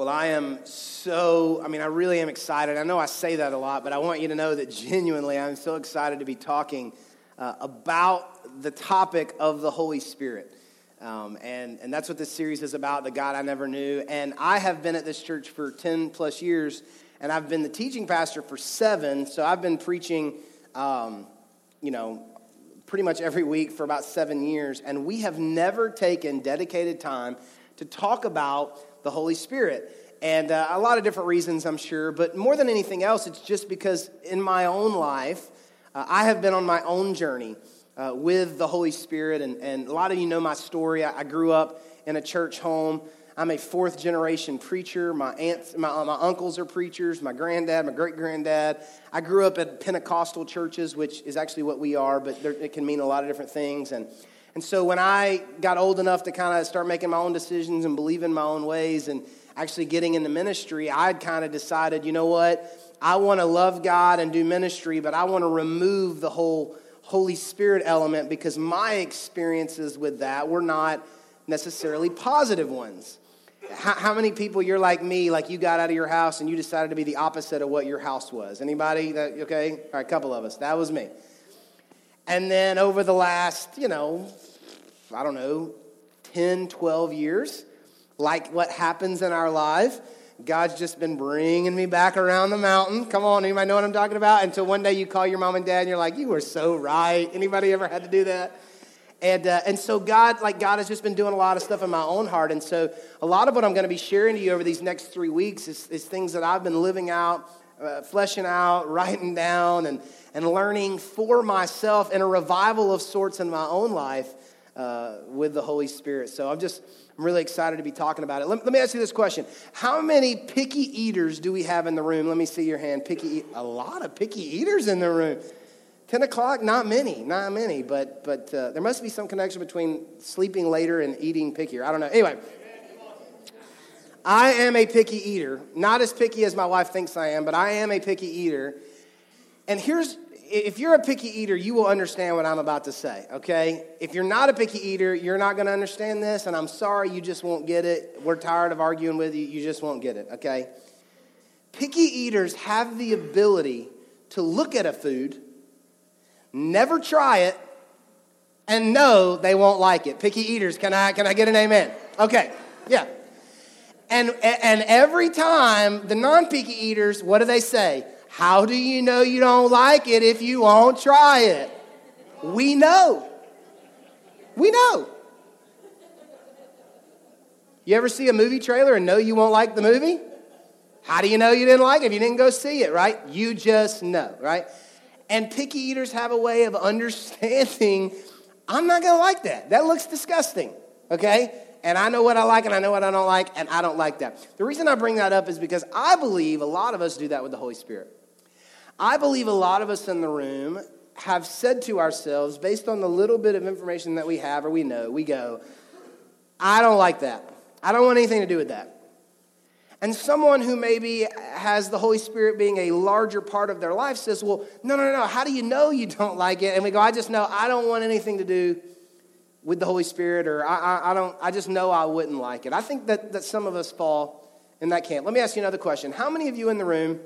Well, I am so, I mean, I really am excited. I know I say that a lot, but I want you to know that genuinely I'm so excited to be talking uh, about the topic of the Holy Spirit. Um, and, and that's what this series is about the God I never knew. And I have been at this church for 10 plus years, and I've been the teaching pastor for seven. So I've been preaching, um, you know, pretty much every week for about seven years. And we have never taken dedicated time to talk about the Holy Spirit. And uh, a lot of different reasons, I'm sure, but more than anything else, it's just because in my own life, uh, I have been on my own journey uh, with the Holy Spirit. And, and a lot of you know my story. I, I, grew up in a church home. I'm a fourth generation preacher. My aunts, my, my uncles are preachers, my granddad, my great granddad. I grew up at Pentecostal churches, which is actually what we are, but there, it can mean a lot of different things. And and so when I got old enough to kind of start making my own decisions and believe in my own ways and actually getting into ministry, I'd kind of decided, you know what? I want to love God and do ministry, but I want to remove the whole Holy Spirit element because my experiences with that were not necessarily positive ones. How, how, many people you're like me, like you got out of your house and you decided to be the opposite of what your house was? Anybody? That okay? All right, a couple of us. That was me. And then over the last, you know, I don't know, 10, 12 years, like what happens in our life, God's just been bringing me back around the mountain. Come on, anybody know what I'm talking about? Until one day you call your mom and dad and you're like, you were so right. Anybody ever had to do that? And, uh, and so God, like God has just been doing a lot of stuff in my own heart. And so a lot of what I'm going to be sharing to you over these next three weeks is, is things that I've been living out, uh, fleshing out, writing down, and, and learning for myself in a revival of sorts in my own life uh, with the Holy Spirit. So I'm just, I'm really excited to be talking about it. Let, let, me ask you this question How many picky eaters do we have in the room? Let me see your hand. Picky, a lot of picky eaters in the room. 10 o'clock, not many, not many, but, but uh, there must be some connection between sleeping later and eating pickier. I don't know. Anyway, I am a picky eater. Not as picky as my wife thinks I am, but I am a picky eater. And here's if you're a picky eater, you will understand what I'm about to say, okay? If you're not a picky eater, you're not going to understand this, and I'm sorry, you just won't get it. We're tired of arguing with you, you just won't get it, okay? Picky eaters have the ability to look at a food, never try it, and know they won't like it. Picky eaters, can I, can I get an amen? Okay, yeah. And, and every time the non picky eaters, what do they say? How do you know you don't like it if you won't try it? We know. We know. You ever see a movie trailer and know you won't like the movie? How do you know you didn't like it if you didn't go see it, right? You just know, right? And picky eaters have a way of understanding I'm not going to like that. That looks disgusting, okay? And I know what I like and I know what I don't like, and I don't like that. The reason I bring that up is because I believe a lot of us do that with the Holy Spirit. I believe a lot of us in the room have said to ourselves, based on the little bit of information that we have or we know, we go, I don't like that. I don't want anything to do with that. And someone who maybe has the Holy Spirit being a larger part of their life says, Well, no, no, no, how do you know you don't like it? And we go, I just know I don't want anything to do with the Holy Spirit, or I, I, I don't, I just know I wouldn't like it. I think that, that some of us fall in that camp. Let me ask you another question. How many of you in the room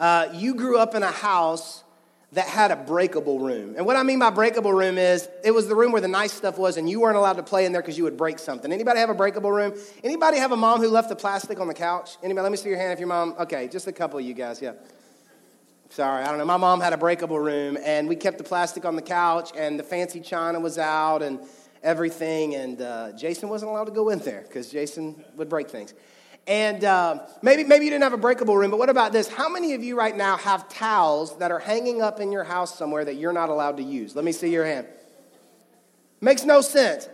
uh, you grew up in a house that had a breakable room. And what I mean by breakable room is it was the room where the nice stuff was and you weren't allowed to play in there because you would break something. Anybody have a breakable room? Anybody have a mom who left the plastic on the couch? Anybody? Let me see your hand if your mom. Okay, just a couple of you guys, yeah. Sorry, I don't know. My mom had a breakable room and we kept the plastic on the couch and the fancy china was out and everything. And uh, Jason wasn't allowed to go in there because Jason would break things. And uh, maybe, maybe you didn't have a breakable room, but what about this? How many of you right now have towels that are hanging up in your house somewhere that you're not allowed to use? Let me see your hand. Makes no sense.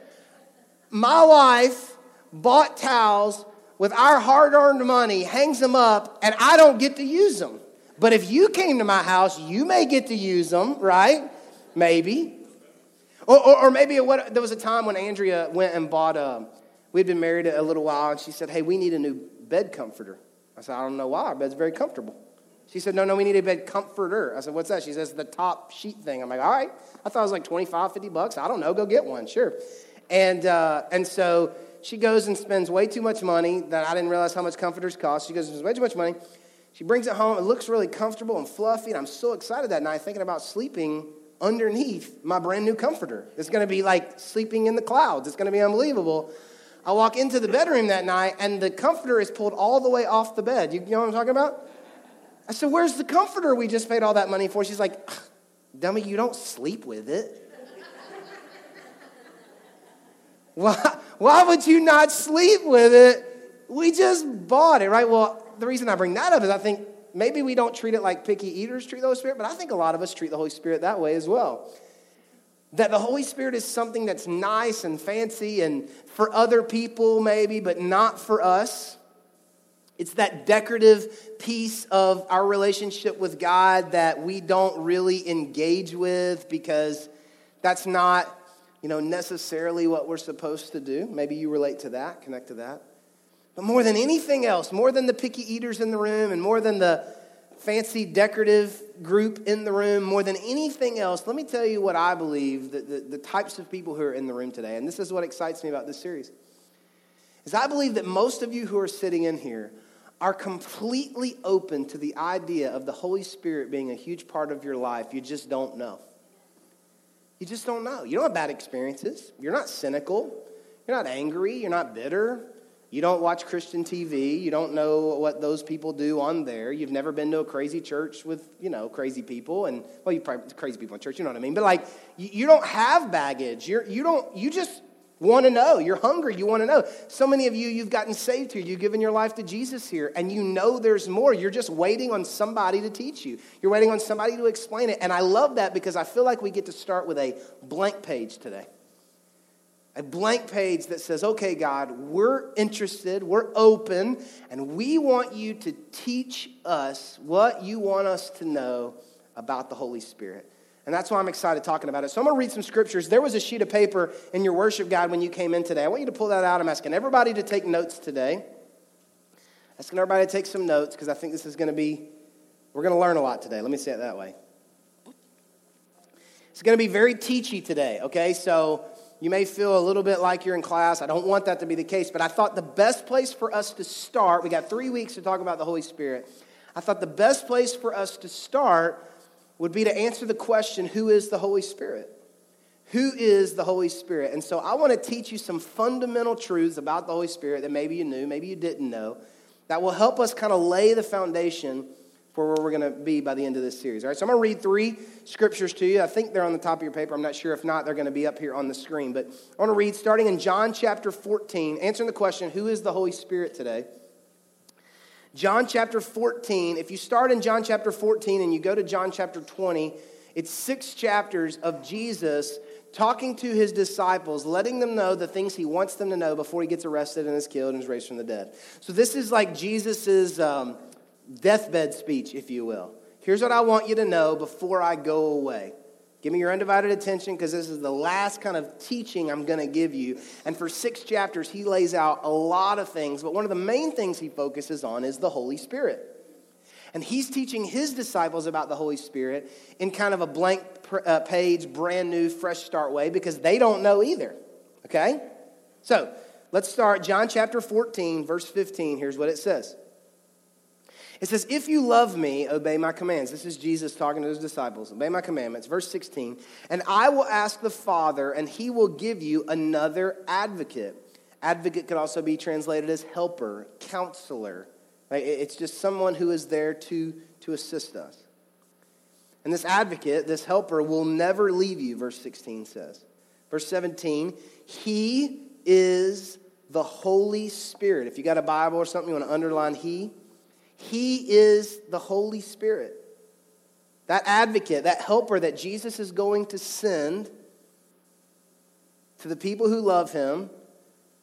My wife bought towels with our hard earned money, hangs them up, and I don't get to use them. But if you came to my house, you may get to use them, right? Maybe. Or, or, or maybe what, there was a time when Andrea went and bought a, um, We'd been married a little while, and she said, Hey, we need a new bed comforter. I said, I don't know why. Our bed's very comfortable. She said, No, no, we need a bed comforter. I said, What's that? She says, The top sheet thing. I'm like, All right. I thought it was like 25, 50 bucks. I don't know. Go get one. Sure. And, uh, and so she goes and spends way too much money that I didn't realize how much comforters cost. She goes and spends way too much money. She brings it home. It looks really comfortable and fluffy. And I'm so excited that night thinking about sleeping underneath my brand new comforter. It's going to be like sleeping in the clouds. It's going to be unbelievable. I walk into the bedroom that night and the comforter is pulled all the way off the bed. You, know what I'm talking about? I said, Where's the comforter we just paid all that money for? She's like, Dummy, you don't sleep with it. why, why would you not sleep with it? We just bought it, right? Well, the reason I bring that up is I think maybe we don't treat it like picky eaters treat the Holy Spirit, but I think a lot of us treat the Holy Spirit that way as well. That the Holy Spirit is something that's nice and fancy and for other people, maybe, but not for us. It's that decorative piece of our relationship with God that we don't really engage with because that's not, you know, necessarily what we're supposed to do. Maybe you relate to that, connect to that. But more than anything else, more than the picky eaters in the room and more than the fancy decorative group in the room, more than anything else, let me tell you what I believe the, the, the types of people who are in the room today. And this is what excites me about this series. Is I believe that most of you who are sitting in here are completely open to the idea of the Holy Spirit being a huge part of your life. You just don't know. You just don't know. You don't have bad experiences. You're not cynical. You're not angry. You're not bitter. You don't watch Christian TV. You don't know what those people do on there. You've never been to a crazy church with, you know, crazy people. And, well, you probably crazy people in church, you know what I mean? But, like, you, you don't have baggage. You're, you don't, you just want to know. You're hungry. You want to know. So many of you, you've gotten saved here. You've given your life to Jesus here. And you know there's more. You're just waiting on somebody to teach you. You're waiting on somebody to explain it. And I love that because I feel like we get to start with a blank page today a blank page that says, okay, God, we're interested, we're open, and we want you to teach us what you want us to know about the Holy Spirit. And that's why I'm excited talking about it. So I'm going to read some scriptures. There was a sheet of paper in your worship guide when you came in today. I want you to pull that out. I'm asking everybody to take notes today. Asking everybody to take some notes because I think this is going to be, we're going to learn a lot today. Let me say it that way. It's going to be very teachy today, okay? So you may feel a little bit like you're in class. I don't want that to be the case, but I thought the best place for us to start, we got three weeks to talk about the Holy Spirit. I thought the best place for us to start would be to answer the question who is the Holy Spirit? Who is the Holy Spirit? And so I want to teach you some fundamental truths about the Holy Spirit that maybe you knew, maybe you didn't know, that will help us kind of lay the foundation for where we're going to be by the end of this series. All right, so I'm going to read three scriptures to you. I think they're on the top of your paper. I'm not sure. If not, they're going to be up here on the screen. But I want to read starting in John chapter 14, answering the question, Who is the Holy Spirit today? John chapter 14. If you start in John chapter 14 and you go to John chapter 20, it's six chapters of Jesus talking to his disciples, letting them know the things he wants them to know before he gets arrested and is killed and is raised from the dead. So this is like Jesus's. Um, deathbed speech, if you will. Here's what I want you to know before I go away. Give me your undivided attention because this is the last kind of teaching I'm going to give you. And for six chapters, he lays out a lot of things, but one of the main things he focuses on is the Holy Spirit. And he's teaching his disciples about the Holy Spirit in kind of a blank uh, page, brand new, fresh start way because they don't know either. Okay? So let's start John chapter 14, verse 15. Here's what it says. It says, If you love me, obey my commands. This is Jesus talking to his disciples. Obey my commandments. Verse 16. And I will ask the Father, and he will give you another advocate. Advocate could also be translated as helper, counselor. It's just someone who is there to, to assist us. And this advocate, this helper, will never leave you, verse 16 says. Verse 17, he is the Holy Spirit. If you got a Bible or something, you want to underline he. He is the Holy Spirit. That advocate, that helper that Jesus is going to send to the people who love him,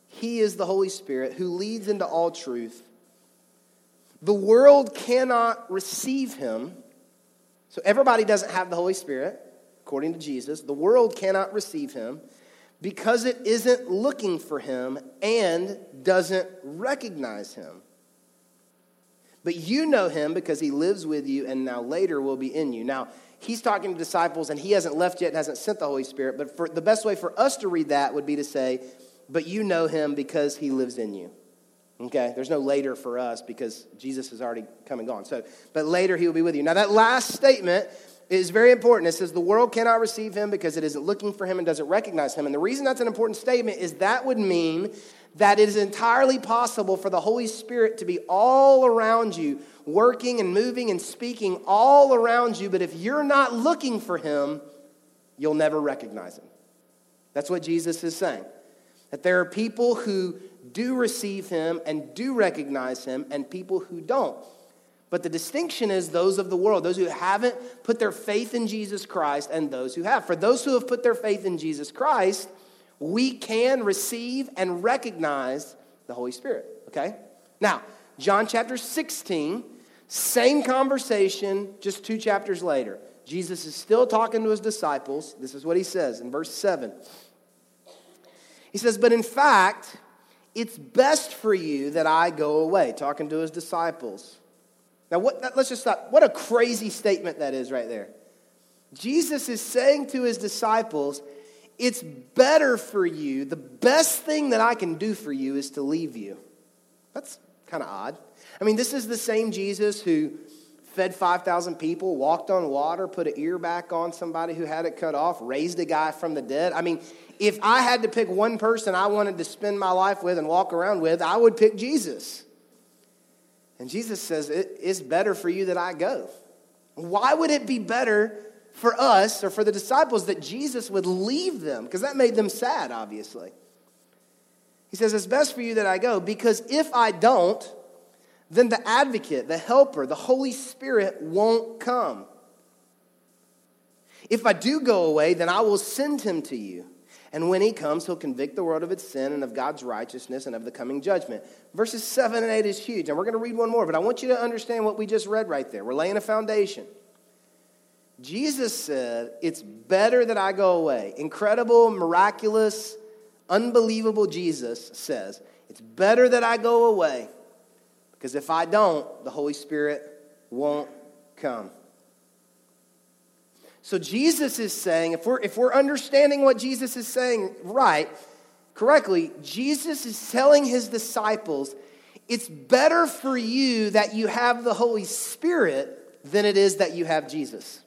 he is the Holy Spirit who leads into all truth. The world cannot receive him. So everybody doesn't have the Holy Spirit, according to Jesus. The world cannot receive him because it isn't looking for him and doesn't recognize him. But you know him because he lives with you and now later will be in you. Now, he's talking to disciples and he hasn't left yet and hasn't sent the Holy Spirit. But for, the best way for us to read that would be to say, but you know him because he lives in you. Okay, there's no later for us because Jesus has already come and gone. So, but later he will be with you. Now, that last statement is very important. It says, The world cannot receive him because it isn't looking for him and doesn't recognize him. And the reason that's an important statement is that would mean that it is entirely possible for the Holy Spirit to be all around you, working and moving and speaking all around you. But if you're not looking for him, you'll never recognize him. That's what Jesus is saying. That there are people who do receive him and do recognize him, and people who don't. But the distinction is those of the world, those who haven't put their faith in Jesus Christ, and those who have. For those who have put their faith in Jesus Christ, we can receive and recognize the Holy Spirit, okay? Now, John chapter 16, same conversation, just two chapters later. Jesus is still talking to his disciples. This is what he says in verse 7. He says, But in fact, it's best for you that I go away, talking to his disciples. Now, what, let's just stop. What a crazy statement that is right there. Jesus is saying to his disciples, It's better for you, the best thing that I can do for you is to leave you. That's kind of odd. I mean, this is the same Jesus who fed 5,000 people, walked on water, put an ear back on somebody who had it cut off, raised a guy from the dead. I mean, if I had to pick one person I wanted to spend my life with and walk around with, I would pick Jesus. And Jesus says, It's better for you that I go. Why would it be better for us or for the disciples that Jesus would leave them? Because that made them sad, obviously. He says, It's best for you that I go because if I don't, then the advocate, the helper, the Holy Spirit won't come. If I do go away, then I will send him to you. And when he comes, he'll convict the world of its sin and of God's righteousness and of the coming judgment. Verses 7 and 8 is huge. And we're going to read one more, but I want you to understand what we just read right there. We're laying a foundation. Jesus said, It's better that I go away. Incredible, miraculous, unbelievable Jesus says, It's better that I go away because if I don't, the Holy Spirit won't come. So Jesus is saying, if we're, if we're understanding what Jesus is saying right, correctly, Jesus is telling his disciples, it's better for you that you have the Holy Spirit than it is that you have Jesus.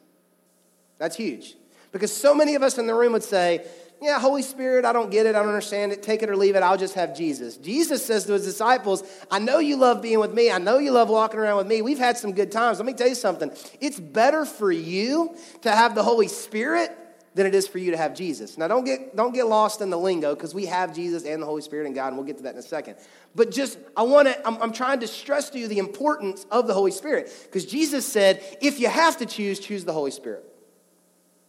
That's huge. Because so many of us in the room would say, yeah, Holy Spirit, I don't get it, I don't understand it, take it or leave it, I'll just have Jesus. Jesus says to his disciples, I know you love being with me, I know you love walking around with me, we've had some good times. Let me tell you something. It's better for you to have the Holy Spirit than it is for you to have Jesus. Now, don't get, don't get lost in the lingo because we have Jesus and the Holy Spirit and God, and we'll get to that in a second. But just, I want to, I'm, I'm trying to stress to you the importance of the Holy Spirit because Jesus said, if you have to choose, choose the Holy Spirit.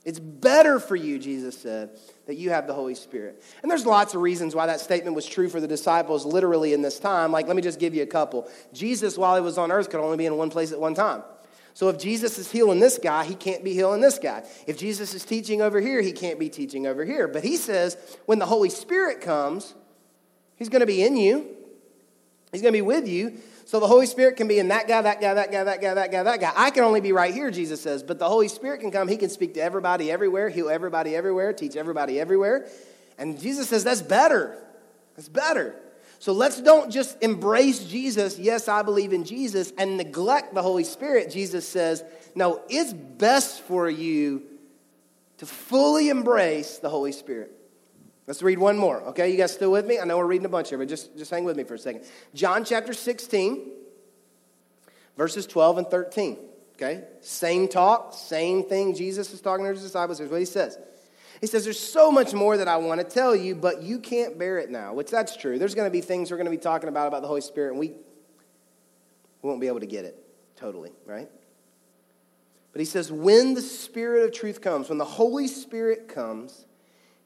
It's better for you, Jesus said, that you have the Holy Spirit. And there's lots of reasons why that statement was true for the disciples literally in this time. Like, let me just give you a couple. Jesus, while he was on earth, could only be in one place at one time. So if Jesus is healing this guy, he can't be healing this guy. If Jesus is teaching over here, he can't be teaching over here. But he says when the Holy Spirit comes, he's going to be in you, he's going to be with you. So the Holy Spirit can be in that guy, that guy, that guy, that guy, that guy, that guy. I can only be right here, Jesus says. But the Holy Spirit can come. He can speak to everybody everywhere, heal everybody everywhere, teach everybody everywhere. And Jesus says that's better. That's better. So let's don't just embrace Jesus. Yes, I believe in Jesus and neglect the Holy Spirit. Jesus says, no, it's best for you to fully embrace the Holy Spirit. Let's read one more, okay? You guys still with me? I know we're reading a bunch here, but just, just hang with me for a second. John chapter 16, verses 12 and 13, okay? Same talk, same thing Jesus is talking to his disciples. Here's what he says. He says, There's so much more that I want to tell you, but you can't bear it now, which that's true. There's going to be things we're going to be talking about about the Holy Spirit, and we, we won't be able to get it totally, right? But he says, When the Spirit of truth comes, when the Holy Spirit comes,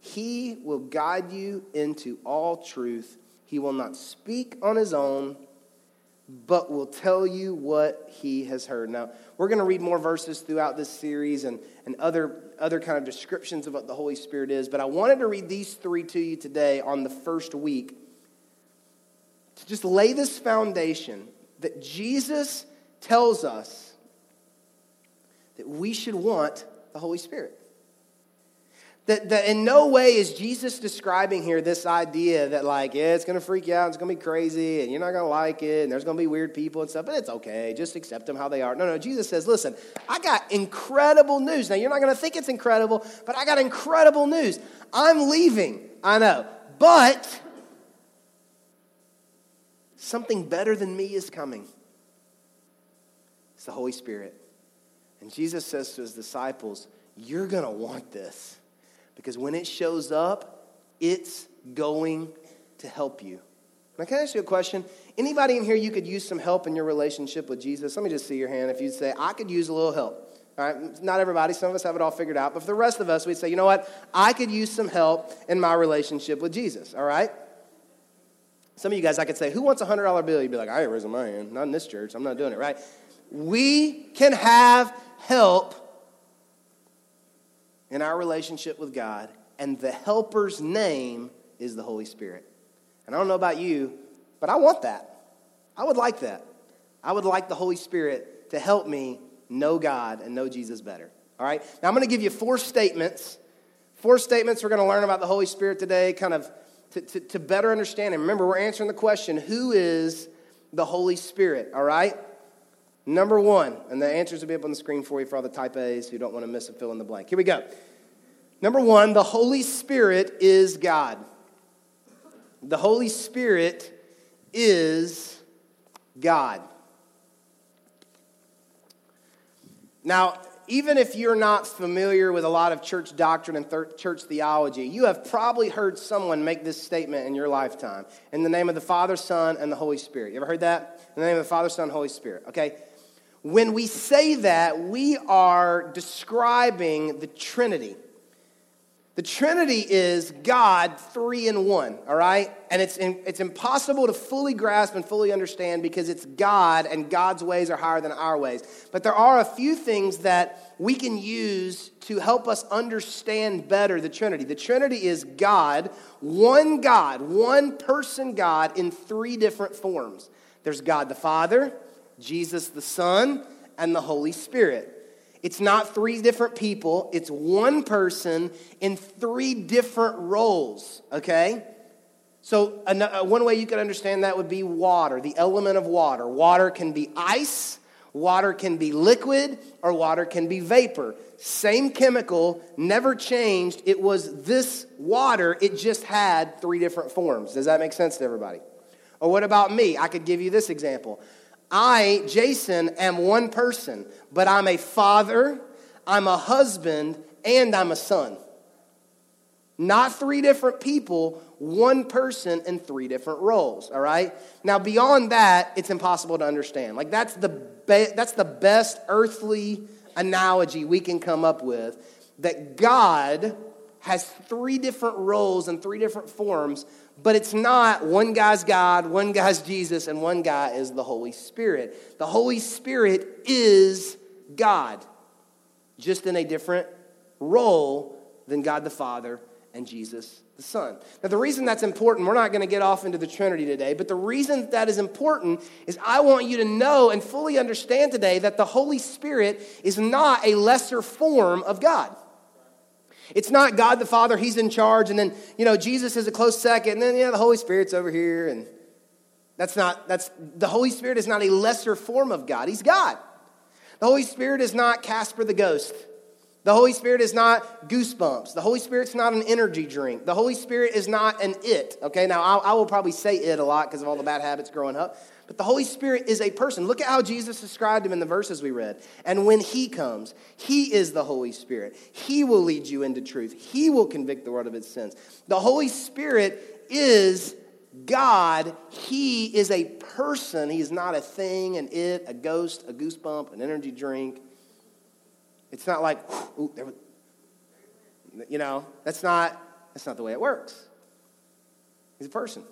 he will guide you into all truth. He will not speak on his own, but will tell you what he has heard. Now, we're going to read more verses throughout this series and, and other, other kind of descriptions of what the Holy Spirit is, but I wanted to read these three to you today on the first week to just lay this foundation that Jesus tells us that we should want the Holy Spirit. That, that in no way is Jesus describing here this idea that, like, yeah, it's going to freak you out, it's going to be crazy, and you're not going to like it, and there's going to be weird people and stuff, but it's okay. Just accept them how they are. No, no, Jesus says, listen, I got incredible news. Now, you're not going to think it's incredible, but I got incredible news. I'm leaving, I know, but something better than me is coming. It's the Holy Spirit. And Jesus says to his disciples, You're going to want this. Because when it shows up, it's going to help you. Now, can I ask you a question? Anybody in here, you could use some help in your relationship with Jesus? Let me just see your hand. If you'd say, I could use a little help. All right, not everybody, some of us have it all figured out, but for the rest of us, we'd say, you know what? I could use some help in my relationship with Jesus, all right? Some of you guys, I could say, who wants a $100 bill? You'd be like, I ain't raising my hand. Not in this church. I'm not doing it, right? We can have help in our relationship with God, and the helper's name is the Holy Spirit. And I don't know about you, but I want that. I would like that. I would like the Holy Spirit to help me know God and know Jesus better. All right? Now I'm going to give you four statements. Four statements we're going to learn about the Holy Spirit today, kind of to, to, to better understand him. Remember, we're answering the question who is the Holy Spirit? All right? Number one, and the answers will be up on the screen for you for all the type A's who don't want to miss a fill in the blank. Here we go. Number one, the Holy Spirit is God. The Holy Spirit is God. Now, even if you're not familiar with a lot of church doctrine and church theology, you have probably heard someone make this statement in your lifetime in the name of the Father, Son, and the Holy Spirit. You ever heard that? In the name of the Father, Son, Holy Spirit. Okay? When we say that, we are describing the Trinity. The Trinity is God three in one, all right? And it's, in, it's impossible to fully grasp and fully understand because it's God and God's ways are higher than our ways. But there are a few things that we can use to help us understand better the Trinity. The Trinity is God, one God, one person God in three different forms there's God the Father, Jesus the Son, and the Holy Spirit. It's not three different people, it's one person in three different roles, okay? So, uh, one way you could understand that would be water, the element of water. Water can be ice, water can be liquid, or water can be vapor. Same chemical, never changed. It was this water, it just had three different forms. Does that make sense to everybody? Or what about me? I could give you this example. I, Jason, am one person, but I'm a father, I'm a husband, and I'm a son. Not three different people, one person in three different roles, all right? Now, beyond that, it's impossible to understand. Like, that's the, be- that's the best earthly analogy we can come up with that God has three different roles and three different forms, but it's not one guy's God, one guy's Jesus, and one guy is the Holy Spirit. The Holy Spirit is God, just in a different role than God the Father and Jesus the Son. Now, the reason that's important, we're not going to get off into the Trinity today, but the reason that is important is I want you to know and fully understand today that the Holy Spirit is not a lesser form of God. It's not God the Father, He's in charge, and then, you know, Jesus is a close second, and then, yeah, the Holy Spirit's over here. And that's not, that's, the Holy Spirit is not a lesser form of God. He's God. The Holy Spirit is not Casper the Ghost. The Holy Spirit is not goosebumps. The Holy Spirit's not an energy drink. The Holy Spirit is not an it. Okay, now I, I will probably say it a lot because of all the bad habits growing up. But the Holy Spirit is a person. Look at how Jesus described him in the verses we read. And when he comes, he is the Holy Spirit. He will lead you into truth, he will convict the world of its sins. The Holy Spirit is God. He is a person. He is not a thing, an it, a ghost, a goosebump, an energy drink. It's not like, ooh, there you know, that's not, that's not the way it works. He's a person.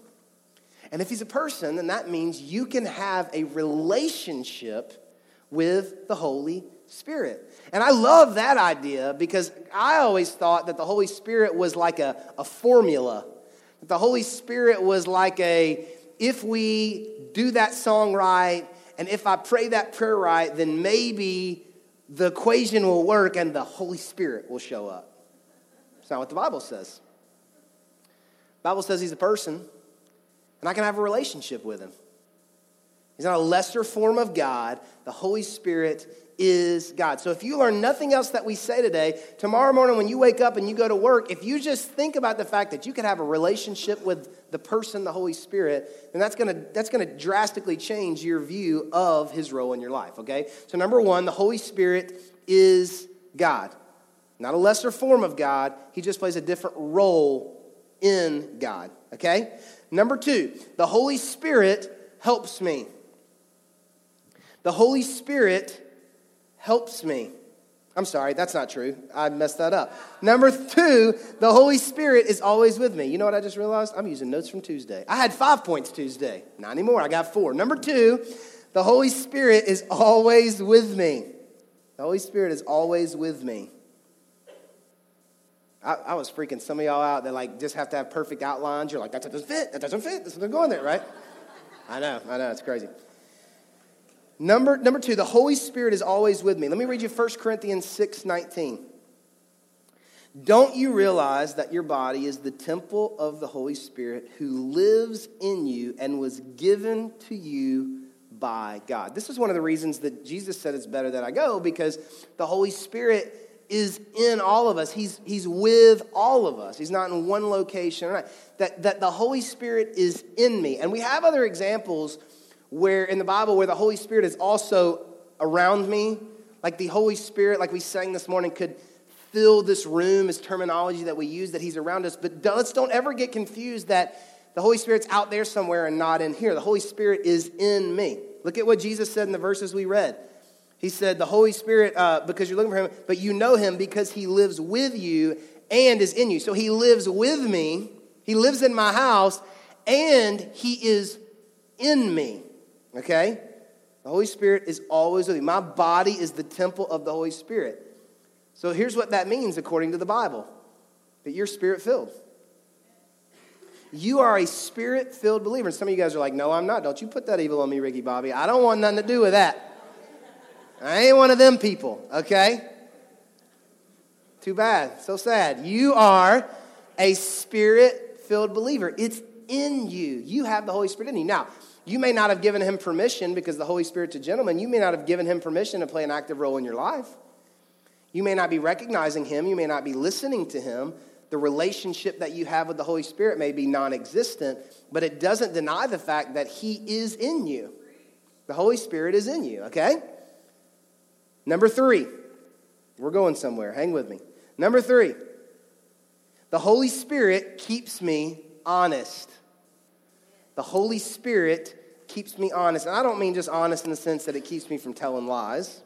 And if he's a person, then that means you can have a relationship with the Holy Spirit. And I love that idea because I always thought that the Holy Spirit was like a, a formula. That the Holy Spirit was like a, if we do that song right, and if I pray that prayer right, then maybe the equation will work and the Holy Spirit will show up. It's not what the Bible says. The Bible says he's a person, and I can have a relationship with him. He's not a lesser form of God. The Holy Spirit is God. So if you learn nothing else that we say today, tomorrow morning when you wake up and you go to work, if you just think about the fact that you could have a relationship with the person, the Holy Spirit, then that's gonna, that's gonna drastically change your view of his role in your life, okay? So number one, the Holy Spirit is God. Not a lesser form of God, he just plays a different role in God, okay? Number two, the Holy Spirit helps me. The Holy Spirit helps me. I'm sorry, that's not true. I messed that up. Number two, the Holy Spirit is always with me. You know what I just realized? I'm using notes from Tuesday. I had five points Tuesday. Not anymore. I got four. Number two, the Holy Spirit is always with me. The Holy Spirit is always with me. I, I was freaking some of y'all out that like just have to have perfect outlines. You're like, that doesn't fit. That doesn't fit. This is going there, right? I know. I know. It's crazy. Number, number two, the Holy Spirit is always with me. Let me read you 1 Corinthians 6 19. Don't you realize that your body is the temple of the Holy Spirit who lives in you and was given to you by God? This is one of the reasons that Jesus said it's better that I go because the Holy Spirit is in all of us. He's, he's with all of us. He's not in one location. That, that the Holy Spirit is in me. And we have other examples where in the Bible where the Holy Spirit is also around me. Like the Holy Spirit, like we sang this morning, could fill this room is terminology that we use that he's around us. But let's don't ever get confused that the Holy Spirit's out there somewhere and not in here. The Holy Spirit is in me. Look at what Jesus said in the verses we read. He said, The Holy Spirit, uh, because you're looking for him, but you know him because he lives with you and is in you. So he lives with me, he lives in my house, and he is in me. Okay? The Holy Spirit is always with me. My body is the temple of the Holy Spirit. So here's what that means according to the Bible that you're spirit filled. You are a spirit filled believer. And some of you guys are like, no, I'm not. Don't you put that evil on me, Ricky Bobby. I don't want nothing to do with that. I ain't one of them people, okay? Too bad. So sad. You are a spirit filled believer. It's in you. You have the Holy Spirit in you. Now, you may not have given him permission because the Holy Spirit's a gentleman. You may not have given him permission to play an active role in your life. You may not be recognizing him. You may not be listening to him. The relationship that you have with the Holy Spirit may be non existent, but it doesn't deny the fact that he is in you. The Holy Spirit is in you, okay? Number three, we're going somewhere. Hang with me. Number three, the Holy Spirit keeps me honest. The Holy Spirit keeps me honest. And I don't mean just honest in the sense that it keeps me from telling lies.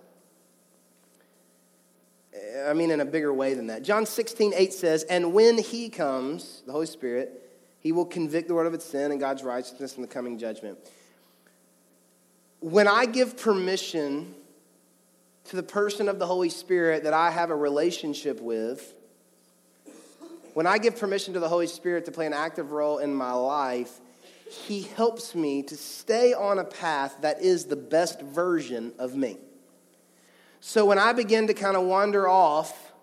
Eh, I mean in a bigger way than that. John 16, 8 says, And when he comes, the Holy Spirit, he will convict the world of its sin and God's righteousness in the coming judgment. When I give permission to the person of the Holy Spirit that I have a relationship with, when I give permission to the Holy Spirit to play an active role in my life, he helps me to stay on a path that is the best version of me. So when I begin to kind of wander off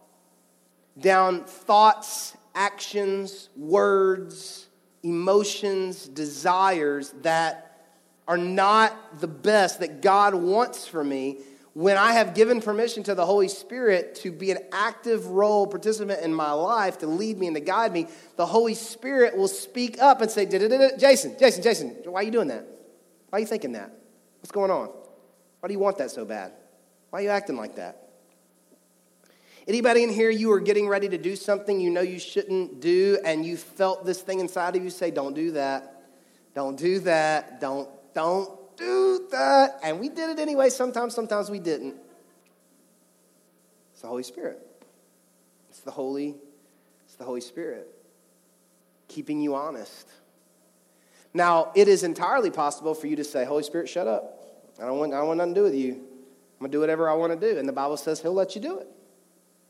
down thoughts, actions, words, emotions, desires that are not the best that God wants for me, when I have given permission to the Holy Spirit to be an active role participant in my life, to lead me and to guide me, the Holy Spirit will speak up and say, Jason, Jason, Jason, why are you doing that? Why are you thinking that? What's going on? Why do you want that so bad? Why are you acting like that? Anybody in here, you are getting ready to do something you know you shouldn't do, and you felt this thing inside of you say, Don't do that. Don't do that. Don't, don't do that. And we did it anyway. Sometimes, sometimes we didn't. It's the Holy Spirit. It's the Holy, it's the Holy Spirit keeping you honest. Now, it is entirely possible for you to say, Holy Spirit, shut up. I don't want, I don't want nothing to do with you. I'm going to do whatever I want to do. And the Bible says He'll let you do it.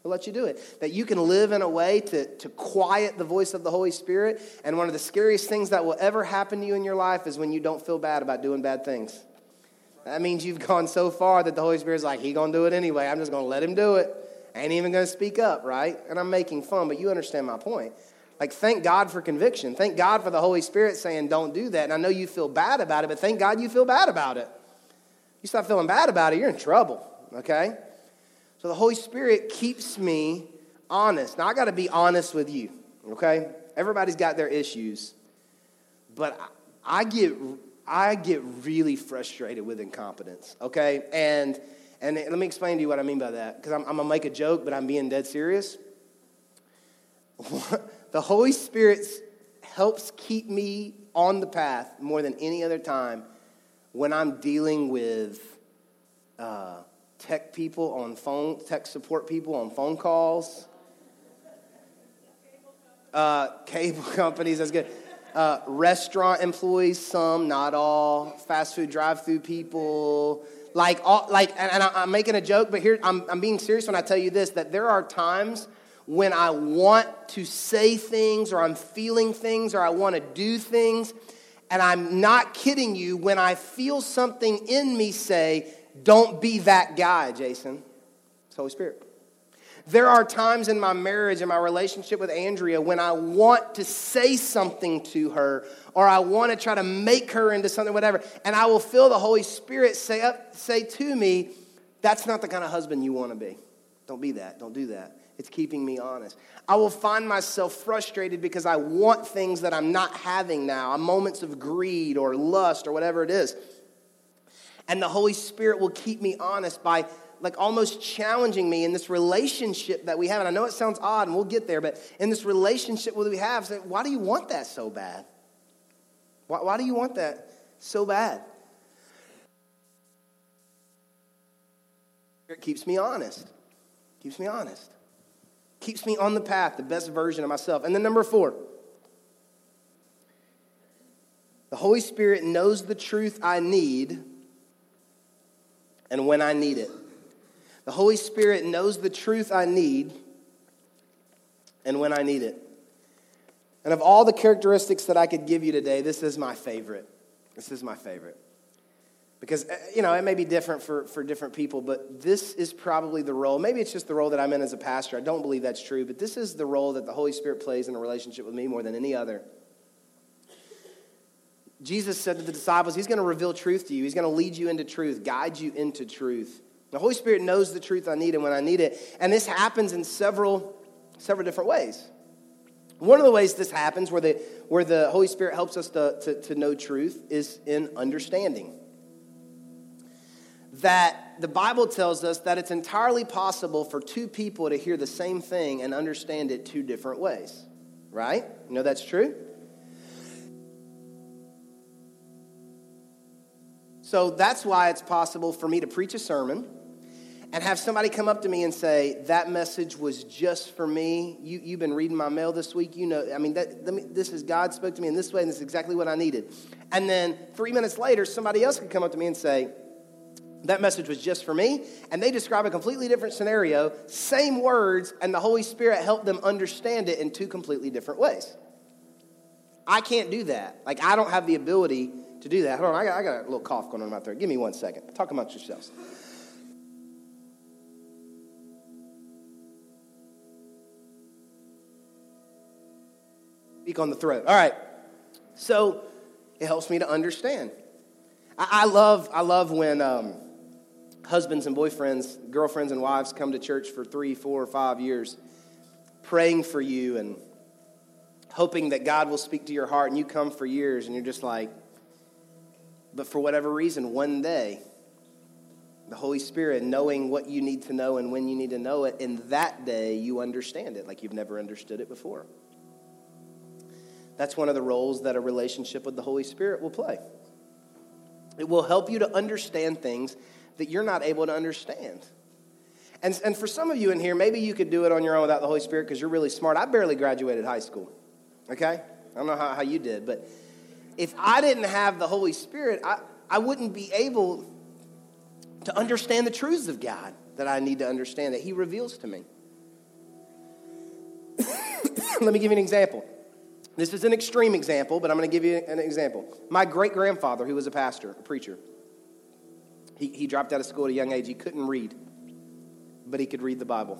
He'll let you do it. That you can live in a way to, to quiet the voice of the Holy Spirit. And one of the scariest things that will ever happen to you in your life is when you don't feel bad about doing bad things. That means you've gone so far that the Holy Spirit's like, He gonna do it anyway. I'm just gonna let him do it. I ain't even to speak up, right? And I'm making fun, but you understand my point. Like, thank God for conviction. Thank God for the Holy Spirit saying, don't do that. And I know you feel bad about it, but thank God you feel bad about it. You stop feeling bad about it, you're in trouble, okay? So the Holy Spirit keeps me honest. Now, I got to be honest with you, okay? Everybody's got their issues, but I get, I get really frustrated with incompetence, okay? And, and let me explain to you what I mean by that, because I'm, I'm going to make a joke, but I'm being dead serious. the Holy Spirit helps keep me on the path more than any other time when I'm dealing with uh, tech people on phone, tech support people on phone calls, uh, cable companies, that's good. Uh, restaurant employees, some, not all. Fast food drive-through people, like all, like. And, and I'm making a joke, but here I'm, I'm being serious when I tell you this: that there are times when I want to say things, or I'm feeling things, or I want to do things, and I'm not kidding you when I feel something in me say, "Don't be that guy, Jason." It's Holy Spirit. There are times in my marriage and my relationship with Andrea when I want to say something to her or I want to try to make her into something, whatever, and I will feel the Holy Spirit say, up, say to me, That's not the kind of husband you want to be. Don't be that. Don't do that. It's keeping me honest. I will find myself frustrated because I want things that I'm not having now, moments of greed or lust or whatever it is. And the Holy Spirit will keep me honest by like almost challenging me in this relationship that we have. And I know it sounds odd, and we'll get there, but in this relationship that we have, why do you want that so bad? Why, why do you want that so bad? It keeps me honest. Keeps me honest. Keeps me on the path, the best version of myself. And then number four, the Holy Spirit knows the truth I need and when I need it. The Holy Spirit knows the truth I need and when I need it. And of all the characteristics that I could give you today, this is my favorite. This is my favorite. Because, eh, you know, it may be different for, for different people, but this is probably the role. Maybe it's just the role that I'm in as a pastor. I don't believe that's true, but this is the role that the Holy Spirit plays in a relationship with me more than any other. Jesus said to the disciples, He's going to reveal truth to you. He's going to lead you into truth, guide you into truth. The Holy Spirit knows the truth I need and when I need it. And this happens in several, several different ways. One of the ways this happens, where the, where the Holy Spirit helps us to, to, to know truth, is in understanding. That the Bible tells us that it's entirely possible for two people to hear the same thing and understand it two different ways. Right? You know that's true? So that's why it's possible for me to preach a sermon and have somebody come up to me and say, That message was just for me. You, you've been reading my mail this week. You know, I mean, that, this is God spoke to me in this way, and this is exactly what I needed. And then three minutes later, somebody else could come up to me and say, that message was just for me. And they describe a completely different scenario, same words, and the Holy Spirit helped them understand it in two completely different ways. I can't do that. Like, I don't have the ability to do that. Hold on, I got, I got a little cough going on in my throat. Give me one second. Talk amongst yourselves. speak on the throat. All right. So it helps me to understand. I, I love, I love when um, husbands and boyfriends, girlfriends and wives come to church for three, four, or five years, praying for you and hoping that God will speak to your heart, and you come for years and you're just like, but for whatever reason, one day, the Holy Spirit, knowing what you need to know and when you need to know it, in that day you understand it like you've never understood it before. That's one of the roles that a relationship with the Holy Spirit will play. It will help you to understand things that you're not able to understand. And, and for some of you in here, maybe you could do it on your own without the Holy Spirit because you're really smart. I barely graduated high school, okay? I don't know how, how you did, but if I didn't have the Holy Spirit, I, I wouldn't be able to understand the truths of God that I need to understand, that He reveals to me. Let me give you an example. This is an extreme example, but I'm going to give you an example. My great grandfather, who was a pastor, a preacher, he, he dropped out of school at a young age. He couldn't read, but he could read the Bible.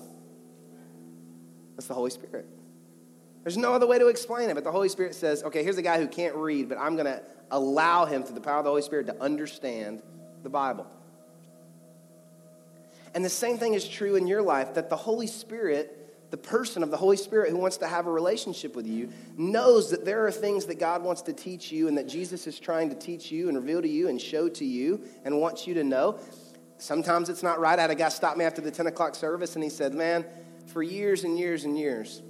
That's the Holy Spirit. There's no other way to explain it, but the Holy Spirit says, okay, here's a guy who can't read, but I'm going to allow him, through the power of the Holy Spirit, to understand the Bible. And the same thing is true in your life that the Holy Spirit, the person of the Holy Spirit who wants to have a relationship with you, knows that there are things that God wants to teach you and that Jesus is trying to teach you and reveal to you and show to you and wants you to know. Sometimes it's not right. I had a guy stop me after the 10 o'clock service and he said, Man, for years and years and years,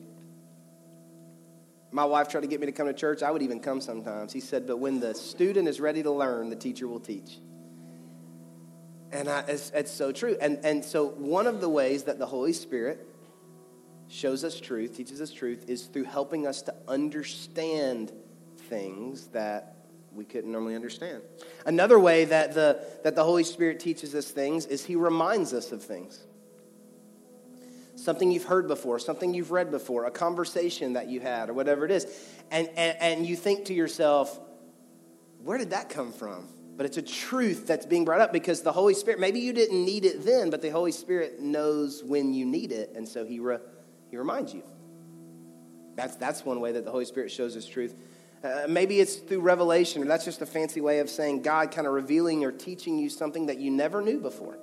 my wife tried to get me to come to church. I would even come sometimes. He said, But when the student is ready to learn, the teacher will teach. And I, it's, it's so true. And, and so, one of the ways that the Holy Spirit shows us truth, teaches us truth, is through helping us to understand things that we couldn't normally understand. Another way that the, that the Holy Spirit teaches us things is He reminds us of things. Something you've heard before, something you've read before, a conversation that you had, or whatever it is. And, and, and you think to yourself, where did that come from? But it's a truth that's being brought up because the Holy Spirit, maybe you didn't need it then, but the Holy Spirit knows when you need it, and so He, re, he reminds you. That's, that's one way that the Holy Spirit shows us truth. Uh, maybe it's through revelation, or that's just a fancy way of saying God kind of revealing or teaching you something that you never knew before.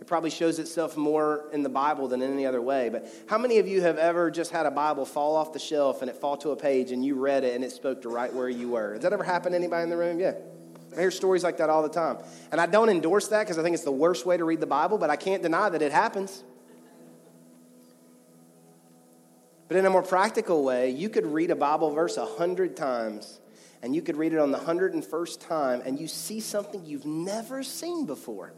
It probably shows itself more in the Bible than in any other way. But how many of you have ever just had a Bible fall off the shelf and it fall to a page and you read it and it spoke to right where you were? Has that ever happened to anybody in the room? Yeah. I hear stories like that all the time. And I don't endorse that because I think it's the worst way to read the Bible, but I can't deny that it happens. But in a more practical way, you could read a Bible verse a hundred times and you could read it on the 101st time and you see something you've never seen before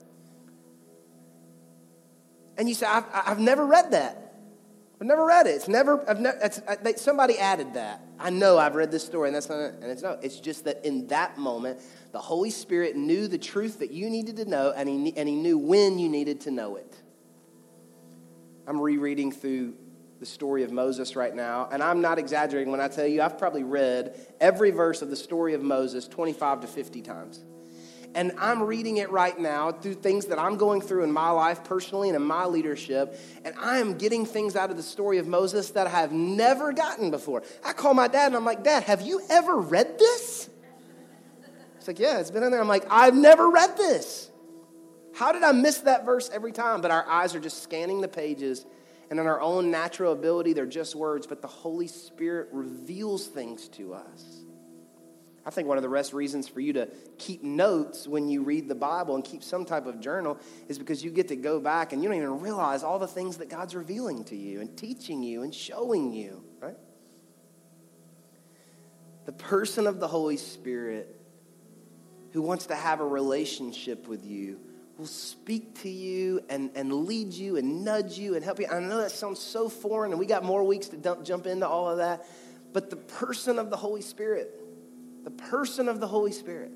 and you say, I've, I've never read that. I've never read it. It's never, I've I, somebody added that. I know I've read this story, and that's not, and it's no, it's just that in that moment, the Holy Spirit knew the truth that you needed to know, and he, and he knew when you needed to know it. I'm rereading through the story of Moses right now, and I'm not exaggerating when I tell you I've probably read every verse of the story of Moses 25 to 50 times and I'm reading it right now through things that I'm going through in my life personally and in my leadership, and I am getting things out of the story of Moses that I have never gotten before. I call my dad and I'm like, Dad, have you ever read this? He's like, Yeah, it's been in there. I'm like, I've never read this. How did I miss that verse every time? But our eyes are just scanning the pages, and in our own natural ability, they're just words, but the Holy Spirit reveals things to us. I think one of the best reasons for you to keep notes when you read the Bible and keep some type of journal is because you get to go back and you don't even realize all the things that God's revealing to you and teaching you and showing you, right? The person of the Holy Spirit who wants to have a relationship with you will speak to you and, and lead you and nudge you and help you. I know that sounds so foreign, and we got more weeks to dump, jump into all of that. But the person of the Holy Spirit, the person of the Holy Spirit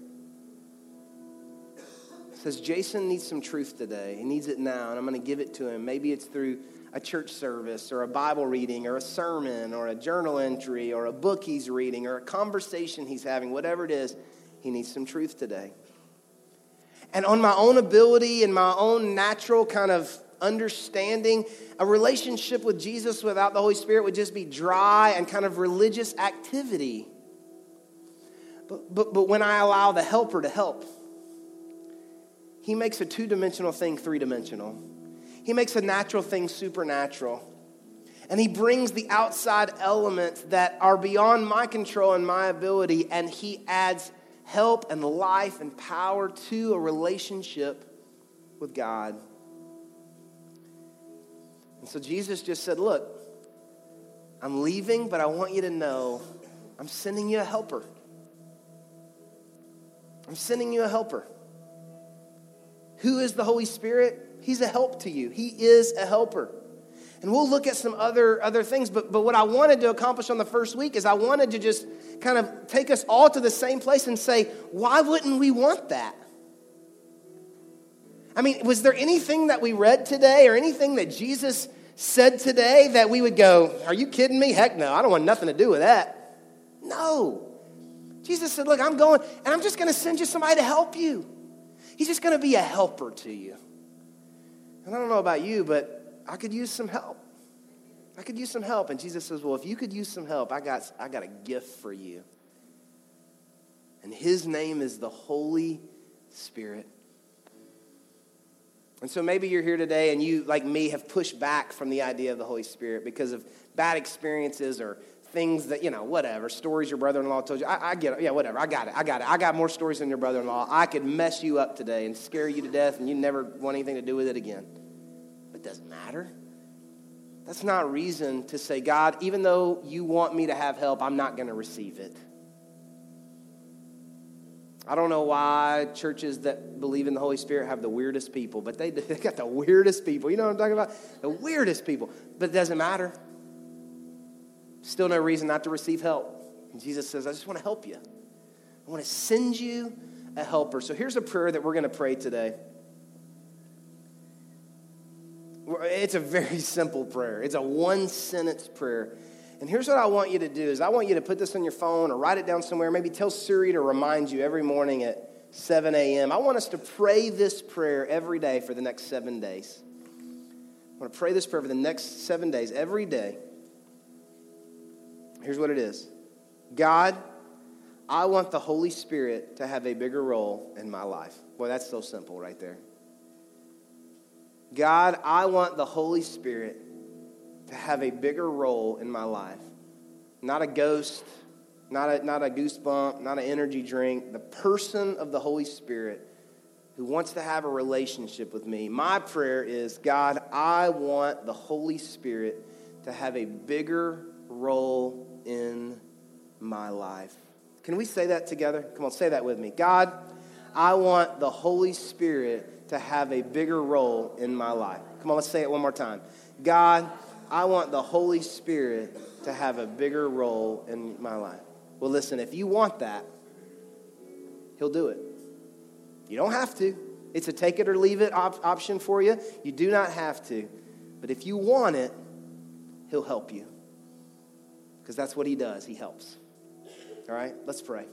says Jason needs some truth today. He needs it now, and I'm going to give it to him. Maybe it's through a church service or a Bible reading or a sermon or a journal entry or a book he's reading or a conversation he's having, whatever it is, he needs some truth today. And on my own ability and my own natural kind of understanding, a relationship with Jesus without the Holy Spirit would just be dry and kind of religious activity. But, but, but when I allow the helper to help, he makes a two dimensional thing three dimensional. He makes a natural thing supernatural. And he brings the outside elements that are beyond my control and my ability, and he adds help and life and power to a relationship with God. And so Jesus just said, Look, I'm leaving, but I want you to know I'm sending you a helper. I'm sending you a helper. Who is the Holy Spirit? He's a help to you. He is a helper. And we'll look at some other, other things, but, but what I wanted to accomplish on the first week is I wanted to just kind of take us all to the same place and say, why wouldn't we want that? I mean, was there anything that we read today or anything that Jesus said today that we would go, Are you kidding me? Heck no, I don't want nothing to do with that. No. Jesus said, Look, I'm going, and I'm just going to send you somebody to help you. He's just going to be a helper to you. And I don't know about you, but I could use some help. I could use some help. And Jesus says, Well, if you could use some help, I got, I got a gift for you. And his name is the Holy Spirit. And so maybe you're here today and you, like me, have pushed back from the idea of the Holy Spirit because of bad experiences or things that, you know, whatever, stories your brother in law told you. I, I, get it. Yeah, whatever. I got it. I got it. I got more stories than your brother in law. I could mess you up today and scare you to death and you never want anything to do with it again. But it doesn't matter. That's not reason to say, God, even though you want me to have help, I'm not going to receive it. I don't know why churches that believe in the Holy Spirit have the weirdest people, but they, they got the weirdest people. You know what I'm talking about? The weirdest people. But it doesn't matter. Still no reason not to receive help. And Jesus says, I just want to help you. I want to send you a helper. So here's a prayer that we're going to pray today. It's a very simple prayer. It's a one sentence prayer. And here's what I want you to do is I want you to put this on your phone or write it down somewhere. Maybe tell Siri to remind you every morning at 7 a.m. I want us to pray this prayer every day for the next seven days. I want to pray this prayer for the next seven days, every day. Here's what it is God, I want the Holy Spirit to have a bigger role in my life. Boy, that's so simple right there. God, I want the Holy Spirit to have a bigger role in my life. Not a ghost, not a, not a goosebump, not an energy drink. The person of the Holy Spirit who wants to have a relationship with me. My prayer is God, I want the Holy Spirit to have a bigger role in my life. Can we say that together? Come on, say that with me. God, I want the Holy Spirit to have a bigger role in my life. Come on, let's say it one more time. God, I want the Holy Spirit to have a bigger role in my life. Well, listen, if you want that, He'll do it. You don't have to. It's a take it or leave it op- option for you. You do not have to. But if you want it, He'll help you. Because that's what He does, He helps. All right, let's pray.